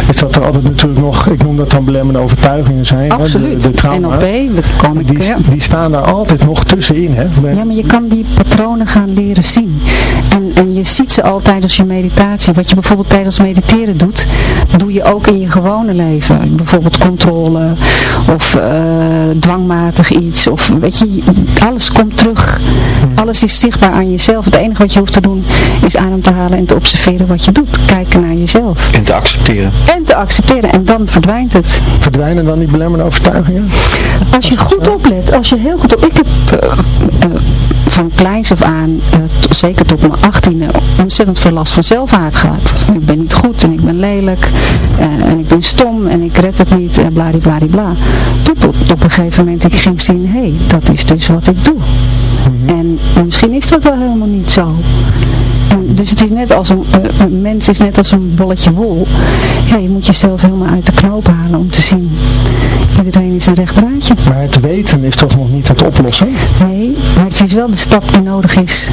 Is dat er altijd natuurlijk nog, ik noem dat dan belemmerende overtuigingen zijn. Absoluut. Hè, de, de trauma's. NLP, die, die staan daar altijd nog tussenin. Hè? Ja, maar je kan die patronen gaan leren zien. En, en je ziet ze al tijdens je meditatie. Wat je bijvoorbeeld tijdens mediteren doet, doe je ook in je gewone leven. Bijvoorbeeld controle of uh, dwangmatig iets. Of weet je, alles komt terug. Alles is zichtbaar aan jezelf. Het enige wat je hoeft te doen is adem te halen en te observeren wat je doet. Kijken naar jezelf. En te accepteren. En te accepteren. En dan verdwijnt het. Verdwijnen dan die belemmerende overtuigingen? Als je goed oplet. Als je heel goed op... Ik heb uh, uh, van kleins af aan, zeker tot mijn achttiende, ontzettend veel last van zelfhaat gehad. Ik ben niet goed en ik ben lelijk en ik ben stom en ik red het niet en bladibladibla. Tot op een gegeven moment ik ging zien, hé, hey, dat is dus wat ik doe. En misschien is dat wel helemaal niet zo. En dus het is net als een, een, mens is net als een bolletje wol. Ja, je moet jezelf helemaal uit de knoop halen om te zien. Iedereen is een recht draadje. Maar het weten is toch nog niet het oplossen? Nee, maar het is wel de stap die nodig is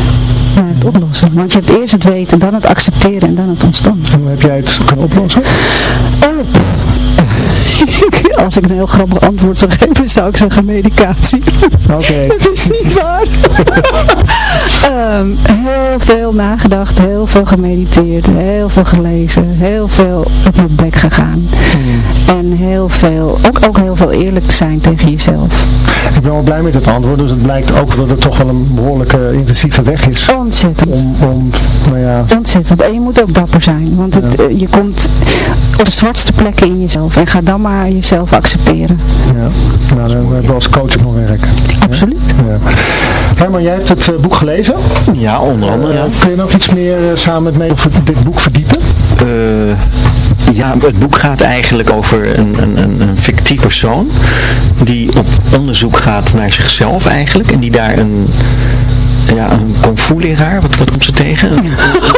naar het oplossen. Want je hebt eerst het weten, dan het accepteren en dan het ontspannen. Hoe heb jij het kunnen oplossen? Als ik een heel grappig antwoord zou geven, zou ik zeggen medicatie. Oké. Okay. dat is niet waar. um, heel veel nagedacht, heel veel gemediteerd, heel veel gelezen, heel veel op mijn bek gegaan. Mm. En heel veel, ook, ook heel veel eerlijk te zijn tegen jezelf. Ik ben wel blij met het antwoord, dus het blijkt ook dat het toch wel een behoorlijke intensieve weg is. Ontzettend. Om, om, nou ja. Ontzettend. En je moet ook dapper zijn, want het, ja. je komt op de zwartste plekken in jezelf en ga dan maar jezelf accepteren. Ja, nou, dan hebben we als coach nog werk. Absoluut. Ja. Herman, jij hebt het uh, boek gelezen? Ja, onder andere. Ja. Kun je nog iets meer uh, samen met mij over dit boek verdiepen? Uh, ja, het boek gaat eigenlijk over een, een, een fictief persoon die op onderzoek gaat naar zichzelf eigenlijk en die daar een ja, een kung fu leraar, wat, wat komt ze tegen?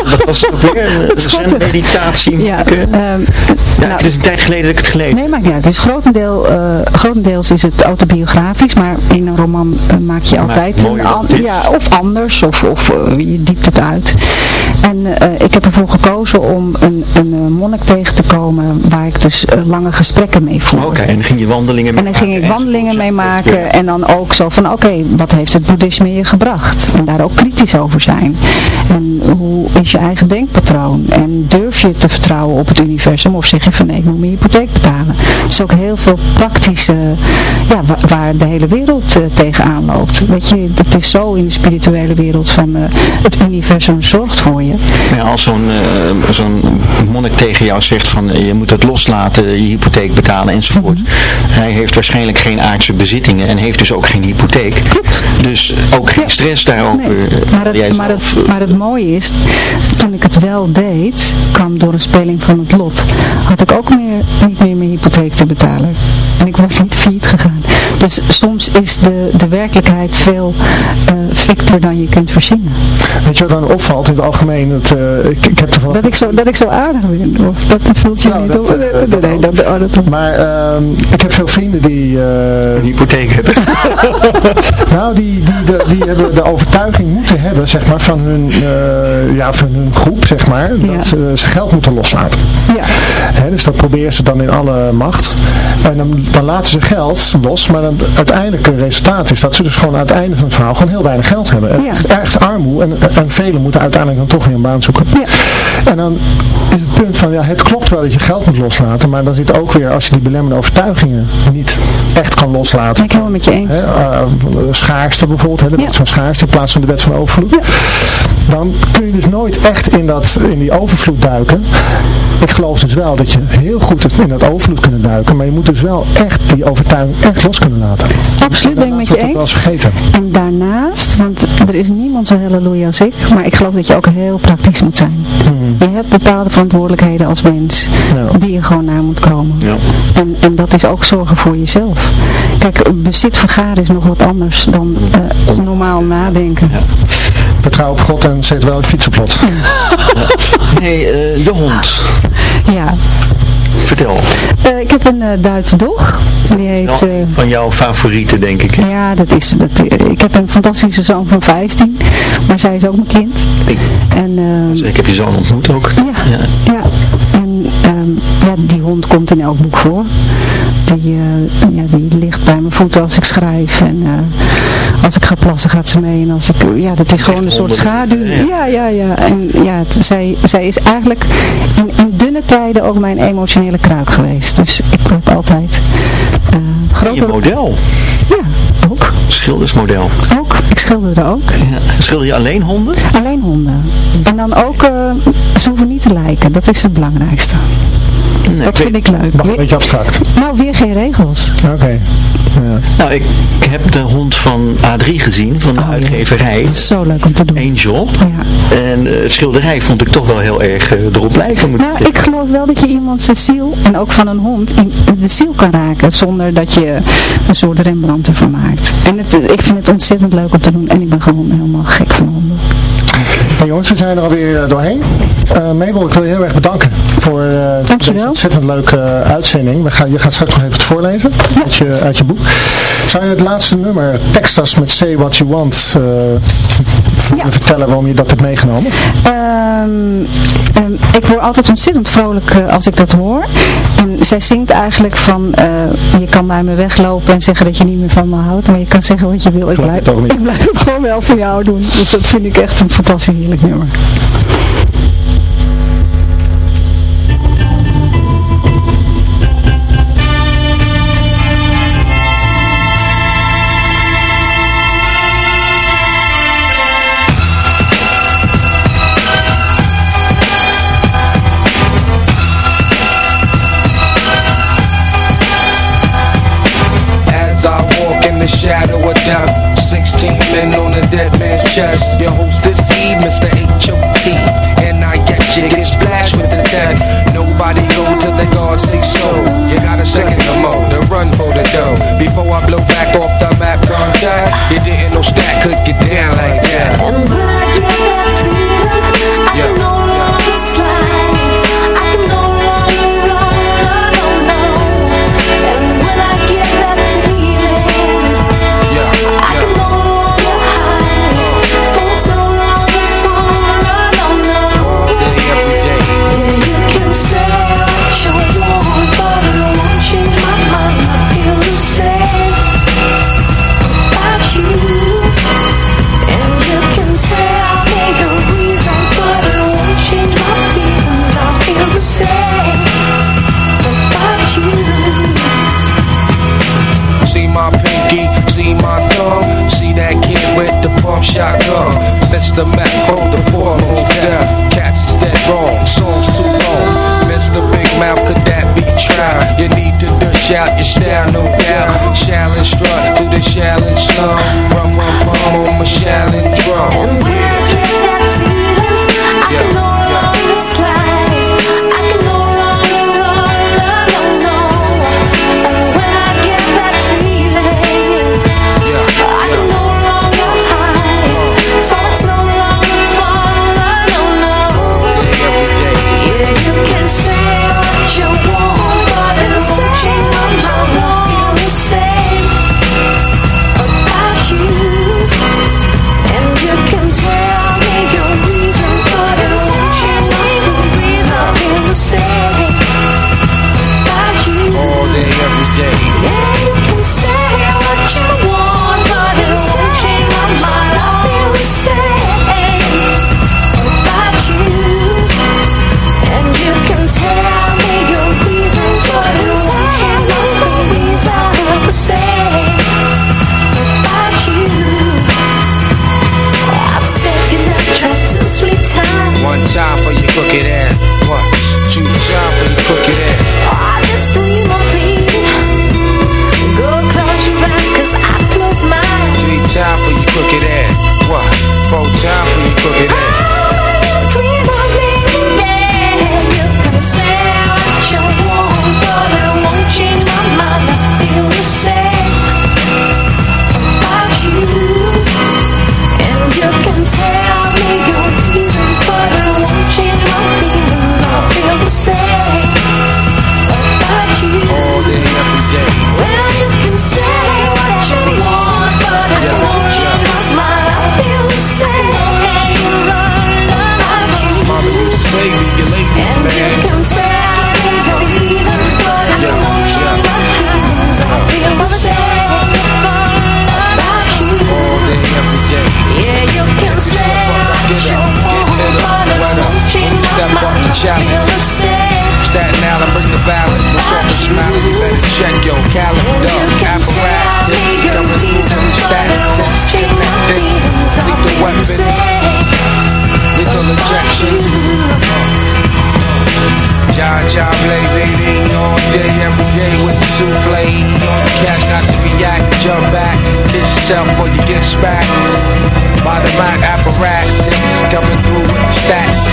wat was het weer? Een meditatie. Ja, um, ja nou, het is een tijd geleden dat ik het gelezen Nee, maar ja, het is grotendeel, uh, grotendeels is het autobiografisch, maar in een roman uh, maak je altijd een an ja, of anders, of, of uh, je diept het uit. En ik heb ervoor gekozen om een, een monnik tegen te komen waar ik dus lange gesprekken mee voerde. Oké, okay, en dan ging je wandelingen mee En dan ging ik wandelingen mee maken en dan ook zo van, oké, okay, wat heeft het boeddhisme je gebracht? En daar ook kritisch over zijn. En hoe is je eigen denkpatroon? En durf je te vertrouwen op het universum? Of zeg je van nee, ik moet mijn hypotheek betalen? Dus ook heel veel praktische, ja, waar, waar de hele wereld uh, tegenaan loopt. Weet je, het is zo in de spirituele wereld van uh, het universum zorgt voor je. Ja, als zo'n uh, zo'n monnik tegen jou zegt van je moet het loslaten, je hypotheek betalen enzovoort. Mm -hmm. Hij heeft waarschijnlijk geen aardse bezittingen en heeft dus ook geen hypotheek. Klopt. Dus ook geen stress Nee. Maar het, maar, het, maar het mooie is, toen ik het wel deed, kwam door een speling van het lot, had ik ook meer, niet meer mijn hypotheek te betalen. En ik was niet failliet gegaan. Dus soms is de, de werkelijkheid veel uh, ficter dan je kunt verzinnen. Weet je wat dan opvalt in het algemeen? Dat, uh, ik, ik heb ervan... dat, ik zo, dat ik zo aardig ben, of dat vult je nou, niet op? Uh, nee, nee, dat, oh, dat, maar uh, ik heb veel vrienden die... een hypotheek hebben. nou, die, die, die, die hebben de overtuiging moeten hebben, zeg maar, van hun, uh, ja, van hun groep, zeg maar, dat ze geld moeten loslaten. Ja. Hè, dus dat proberen ze dan in alle macht. En dan, dan laten ze geld los, maar dan, het uiteindelijke resultaat is dat ze dus gewoon aan het einde van het verhaal gewoon heel weinig geld hebben. Ja. Echt, armoede en, en velen moeten uiteindelijk dan toch weer een baan zoeken. Ja. En dan is het punt van, ja, het klopt wel dat je geld moet loslaten, maar dan zit ook weer, als je die belemmerende overtuigingen niet echt kan loslaten. Ik helemaal met je eens. Hè, uh, schaarste bijvoorbeeld, hè, wet Ja. van schaarste in plaats van de wet van overvloed. Ja. Dan kun je dus nooit echt in, dat, in die overvloed duiken. Ik geloof dus wel dat je heel goed in dat overvloed kunnen duiken, maar je moet dus wel echt die overtuiging echt los kunnen laten. Absoluut, ben ik met je eens. dat wel vergeten. En daarnaast, want er is niemand zo halleluja als ik, maar ik geloof dat je ook heel praktisch moet zijn. Je hebt bepaalde verantwoordelijkheden als mens, Ja. die je gewoon na moet komen. Ja. En, en dat is ook zorgen voor jezelf. Kijk, bezit vergaren is nog wat anders dan eh, normaal nadenken. Ja. Vertrouw op God en zet wel je fiets op lot. Nee, uh, je hond. Ja, Vertel. Uh, ik heb een uh, Duitse dog. Die heet, uh, van jouw favorieten, denk ik. Hè? Ja, dat is, dat, ik heb een fantastische zoon van 15. Maar zij is ook mijn kind. Ik, en, dus ik heb je zoon ontmoet ook. Ja, ja. ja. En um, ja, die hond komt in elk boek voor. Die, ja, die ligt bij mijn voeten als ik schrijf. En als ik ga plassen gaat ze mee. En als ik, ja, dat is gewoon een soort schaduw. Ja, ja, ja. En ja, het, zij, zij is eigenlijk in, in dunne tijden ook mijn emotionele kruik geweest. Dus ik heb altijd uh, grote... Je model? Ja, ook. Schildersmodel? Ook. Ik schilderde ook. Ja. Schilder je alleen honden? Alleen honden. En dan ook, uh, ze hoeven niet te lijken. Dat is het belangrijkste. Nee, dat vind ik leuk. Nog een beetje abstract. Nou, weer geen regels. Oké. Ja. Nou, ik heb de hond van A3 gezien, van de oh, uitgeverij. Zo leuk om te doen. Angel. Ja. En uh, schilderij vond ik toch wel heel erg uh, erop lijken. Moet nou, ik geloof wel dat je iemand zijn ziel, en ook van een hond, in, de ziel kan raken. Zonder dat je een soort Rembrandt ervan maakt. En het, ik vind het ontzettend leuk om te doen. En ik ben gewoon helemaal gek van honden. Hey jongens, we zijn er alweer doorheen. Uh, Mabel, ik wil je heel erg bedanken voor uh, deze ontzettend leuke uitzending. We gaan, je gaat straks nog even het voorlezen uit, je, uit je boek. Zou je het laatste nummer, Texas met Say What You Want, ja. vertellen waarom je dat hebt meegenomen? Um, um, ik word altijd ontzettend vrolijk als ik dat hoor. En zij zingt eigenlijk van, je kan bij me weglopen en zeggen dat je niet meer van me houdt. Maar je kan zeggen wat je wil. Ik blijf, ik blijf het gewoon wel voor jou doen. Dus dat vind ik echt een fantastisch heerlijk nummer. The shadow of death 16 men on a dead man's chest. Your host is he, Mr. H.O.T And I get you, get splashed with the tech Nobody go till the God say so You got a second or more to run for the dough. Before I blow back shout your style, no doubt. Shall instruct through the challenge slum. Rum, rum, rum on my challenge drum. Yeah.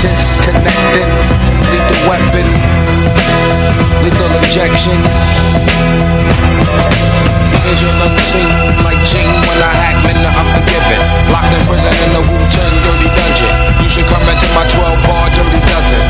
Connected, lethal weapon, lethal injection. Visual scene, like Gene when I Hackman the unforgiven. Locked in prison in the Wu-Tang dirty dungeon. You should come into my 12 bar dirty dozen.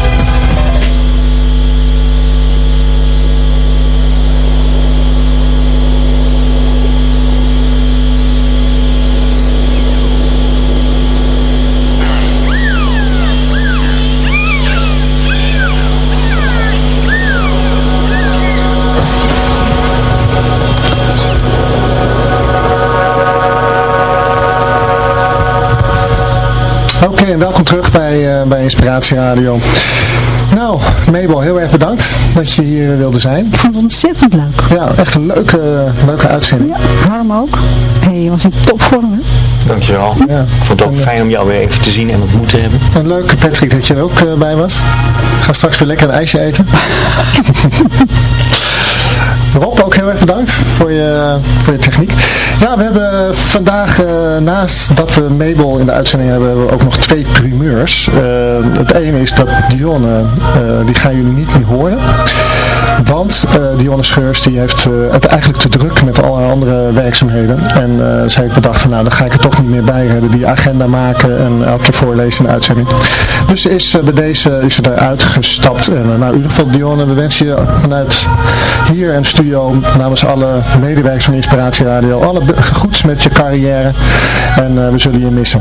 Welkom terug bij, uh, bij Inspiratie Radio. Nou, Mabel, heel erg bedankt dat je hier wilde zijn. Ik vond het ontzettend leuk. Ja, echt een leuke, leuke uitzending. Ja, Harm ook. Hey, je was in topvorm, hè? Dankjewel. Ja. Ik vond het ook fijn om jou weer even te zien en ontmoet te hebben. En leuk, Patrick, dat je er ook uh, bij was. Ga straks weer lekker een ijsje eten. Rob, ook heel erg bedankt voor je, voor je techniek. Ja, we hebben vandaag, uh, naast dat we Mabel in de uitzending hebben, hebben we ook nog twee primeurs. Uh, het ene is dat Dionne, uh, die gaan jullie niet meer horen. Want uh, Dionne Scheurs die heeft uh, het eigenlijk te druk met alle andere werkzaamheden. En uh, ze heeft bedacht van nou dan ga ik er toch niet meer bij. Die agenda maken en elke keer voorlezen uitzending. Dus is, bij deze is ze eruit gestapt. En nou in ieder geval Dionne, we wensen je vanuit hier en studio namens alle medewerkers van Inspiratie Radio alle goeds met je carrière. En we zullen je missen.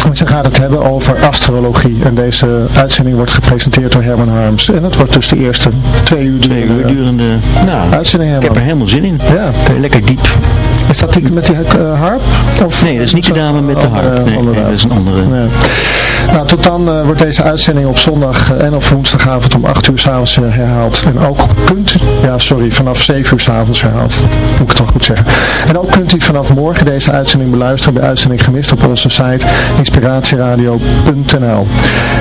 Ze gaat het hebben over astrologie. En deze uitzending wordt gepresenteerd door Herman Harms. En dat wordt dus de eerste twee uur, twee uur durende nou, uitzending. Ik heb er helemaal zin in. Ja. Lekker diep. Is dat die met die uh, harp? Of nee, dat is niet de dame met de harp. Nee, nee, dat is een andere. Nou, tot dan uh, wordt deze uitzending op zondag en op woensdagavond om 8 uur s'avonds herhaald. En ook kunt u, ja sorry, vanaf 7 uur s'avonds herhaald. Moet ik het wel goed zeggen. En ook kunt u vanaf morgen deze uitzending beluisteren bij Uitzending Gemist op onze site inspiratieradio.nl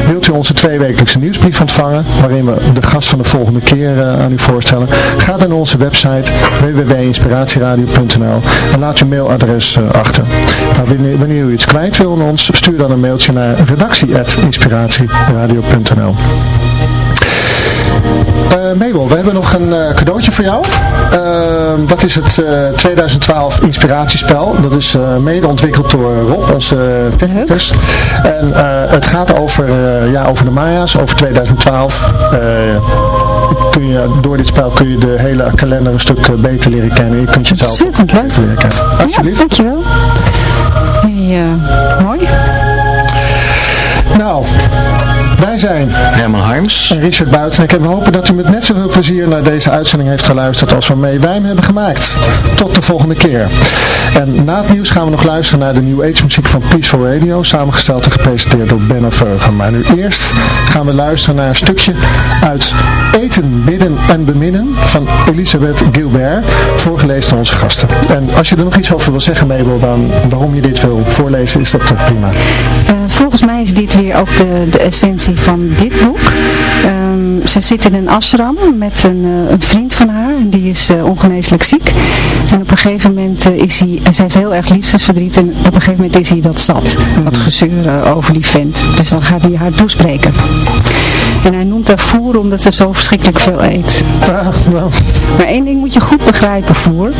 Wilt u onze tweewekelijkse nieuwsbrief ontvangen, waarin we de gast van de volgende keer aan u voorstellen? Ga dan naar onze website www.inspiratieradio.nl en laat uw mailadres achter. Nou, wanneer, u iets kwijt wil aan ons, stuur dan een mailtje naar redactie.inspiratieradio.nl uh, Mabel, we hebben nog een uh, cadeautje voor jou. Dat is het 2012 inspiratiespel. Dat is mede ontwikkeld door Rob, onze technicus. En het gaat over, ja, over de Maya's, over 2012. Kun je, door dit spel kun je de hele kalender een stuk beter leren kennen. Je kunt jezelf Ontzettend leuk. leren kennen. Alsjeblieft. Ja, dankjewel. Hey, mooi. Nou, wij zijn Herman Harms en Richard Buitenek en we hopen dat u met net zoveel plezier naar deze uitzending heeft geluisterd als waarmee wij hem hebben gemaakt. Tot de volgende keer. En na het nieuws gaan we nog luisteren naar de New Age muziek van Peaceful Radio, samengesteld en gepresenteerd door Benno Veugen. Maar nu eerst gaan we luisteren naar een stukje uit en Beminnen van Elisabeth Gilbert, voorgelezen door onze gasten. En als je er nog iets over wil zeggen, Mabel, dan waarom je dit wil voorlezen, is dat prima. Uh, volgens mij is dit weer ook de, de essentie van dit boek. Um, ze zit in een ashram met een, uh, een vriend van haar. En die is uh, ongeneeslijk ziek. En op een gegeven moment is hij, ze heeft heel erg liefdesverdriet. En op een gegeven moment is hij dat zat. Wat gezeur over die vent. Dus dan gaat hij haar toespreken. En hij noemt haar voer omdat ze zo verschrikkelijk veel eet. Ja, nou, Maar één ding moet je goed begrijpen, voer.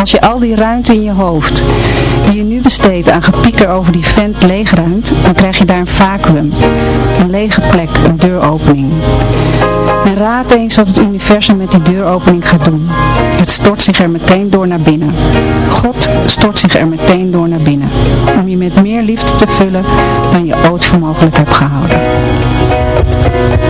Als je al die ruimte in je hoofd, die je nu besteedt aan gepieker over die vent leegruimt, dan krijg je daar een vacuüm. Een lege plek, een deuropening. En raad eens wat het universum met die deuropening gaat doen. Het stort zich er meteen door naar binnen. God stort zich er meteen door naar binnen. Om je met meer liefde te vullen dan je ooit voor mogelijk hebt gehouden. Tot